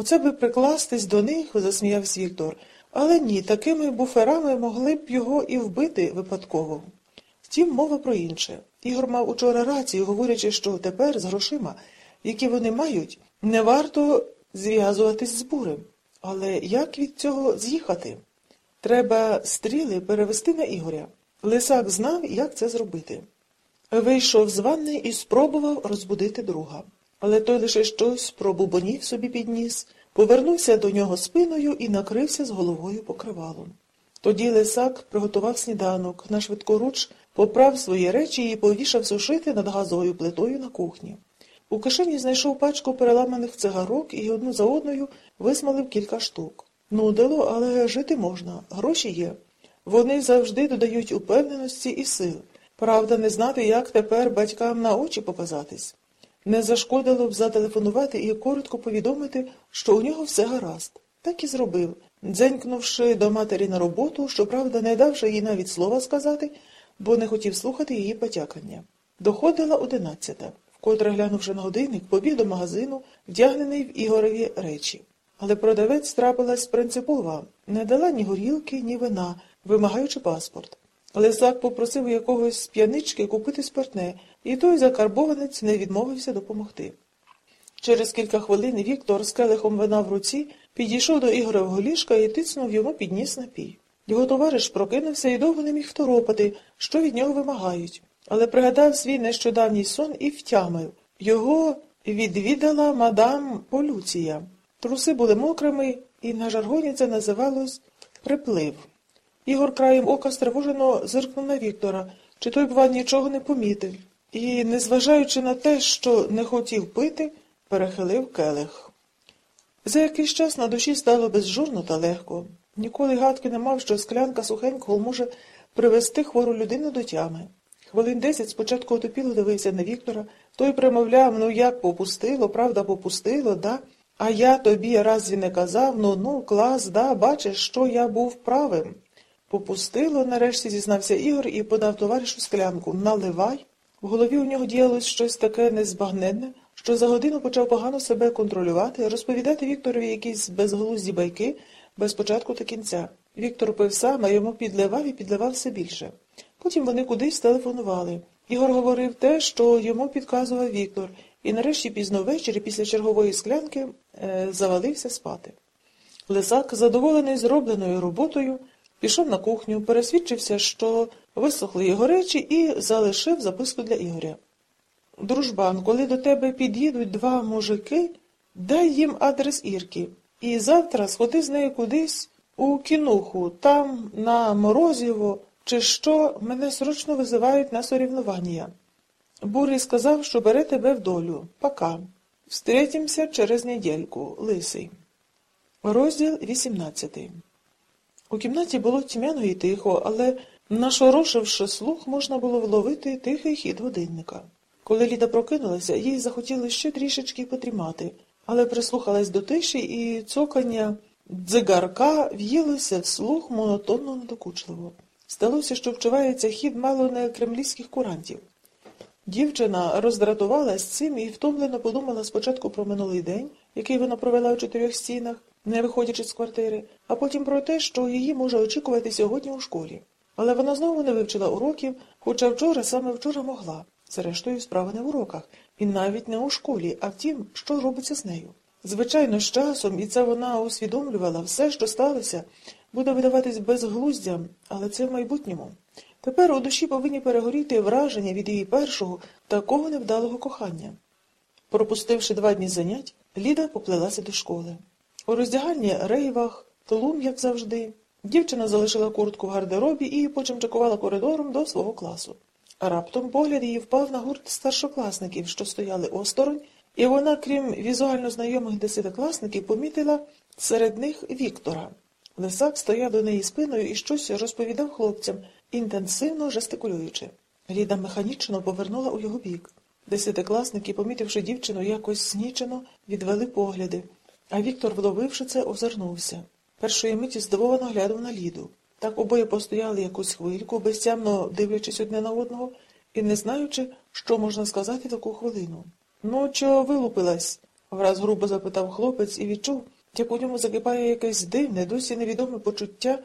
Оце би прикластись до них, засміявся Віктор. Але ні, такими буферами могли б його і вбити випадково. Втім, мова про інше. Ігор мав учора рацію, говорячи, що тепер з грошима, які вони мають, не варто зв'язуватись з бурем. Але як від цього з'їхати? Треба стріли перевести на Ігоря. Лисак знав, як це зробити. Вийшов з ванни і спробував розбудити друга. Але той лише щось пробубонів собі підніс, повернувся до нього спиною і накрився з головою покривалом. Тоді лисак приготував сніданок, на швидкоруч поправ свої речі і повішав сушити над газовою плитою на кухні. У кишені знайшов пачку переламаних цигарок і одну за одною висмалив кілька штук. Нудило, але жити можна, гроші є. Вони завжди додають упевненості і сил. Правда, не знати, як тепер батькам на очі показатись. Не зашкодило б зателефонувати і коротко повідомити, що у нього все гаразд. Так і зробив, дзенькнувши до матері на роботу, щоправда, не давши їй навіть слова сказати, бо не хотів слухати її потякання. Доходила одинадцята, вкотре глянувши на годинник, побіг до магазину, вдягнений в Ігорові речі. Але продавець трапилась принципова, не дала ні горілки, ні вина, вимагаючи паспорт. Лисак попросив якогось п'янички купити спиртне, і той закарбованець не відмовився допомогти. Через кілька хвилин Віктор з келихом вина в руці підійшов до Ігорового ліжка і тицнув йому підніс напій. Його товариш прокинувся і довго не міг второпати, що від нього вимагають, але пригадав свій нещодавній сон і втямив. Його відвідала мадам Полюція. Труси були мокрими, і на жаргоні це називалось приплив. Ігор краєм ока стривожено зиркнув на Віктора, чи той, бува, нічого не помітив, і, незважаючи на те, що не хотів пити, перехилив келих. За якийсь час на душі стало безжурно та легко. Ніколи гадки не мав, що склянка сухенького може привести хвору людину до тями. Хвилин десять спочатку отопіло дивився на Віктора, той примовляв, ну як попустило, правда, попустило, да? А я тобі разві не казав, ну ну, клас, да, бачиш, що я був правим. Попустило, нарешті зізнався Ігор і подав товаришу склянку. Наливай. В голові у нього діялось щось таке незбагненне, що за годину почав погано себе контролювати, розповідати Вікторові якісь безглузді байки без початку та кінця. Віктор пив сам, а йому підливав і підливав все більше. Потім вони кудись телефонували. Ігор говорив те, що йому підказував Віктор, і нарешті пізно ввечері після чергової склянки е, завалився спати. Лисак, задоволений зробленою роботою, пішов на кухню, пересвідчився, що висохли його речі, і залишив записку для Ігоря. Дружбан, коли до тебе під'їдуть два мужики, дай їм адрес Ірки. І завтра сходи з нею кудись у кінуху, там, на Морозіво, чи що мене срочно визивають на сорівнування. Бурий сказав, що бере тебе в долю. Пока. Встретимся через недельку. Лисий. Розділ 18 У кімнаті було тьмяно і тихо, але, нашорошивши слух, можна було вловити тихий хід годинника. Коли Ліда прокинулася, їй захотіли ще трішечки потрімати, але прислухалась до тиші, і цокання дзигарка в'їлося в слух монотонно надокучливо. Сталося, що вчувається хід мало не кремлівських курантів. Дівчина роздратувалась цим і втомлено подумала спочатку про минулий день, який вона провела у чотирьох стінах, не виходячи з квартири, а потім про те, що її може очікувати сьогодні у школі. Але вона знову не вивчила уроків, хоча вчора саме вчора могла. Зрештою, справа не в уроках, і навіть не у школі, а в тім, що робиться з нею. Звичайно, з часом, і це вона усвідомлювала, все, що сталося, буде видаватись безглуздям, але це в майбутньому. Тепер у душі повинні перегоріти враження від її першого такого невдалого кохання. Пропустивши два дні занять, Ліда поплелася до школи. У роздягальні рейвах, тлум, як завжди, дівчина залишила куртку в гардеробі і почимчакувала коридором до свого класу. Раптом погляд її впав на гурт старшокласників, що стояли осторонь, і вона, крім візуально знайомих десятикласників, помітила серед них Віктора. Лисак стояв до неї спиною і щось розповідав хлопцям, інтенсивно жестикулюючи. Ліда механічно повернула у його бік. Десятикласники, помітивши дівчину якось знічено, відвели погляди, а Віктор, вловивши це, озирнувся. Першої миті здивовано глянув на Ліду. Так обоє постояли якусь хвильку, безтямно дивлячись одне на одного і не знаючи, що можна сказати таку хвилину. Ну, чого вилупилась? враз грубо запитав хлопець і відчув, як у ньому закипає якесь дивне, досі невідоме почуття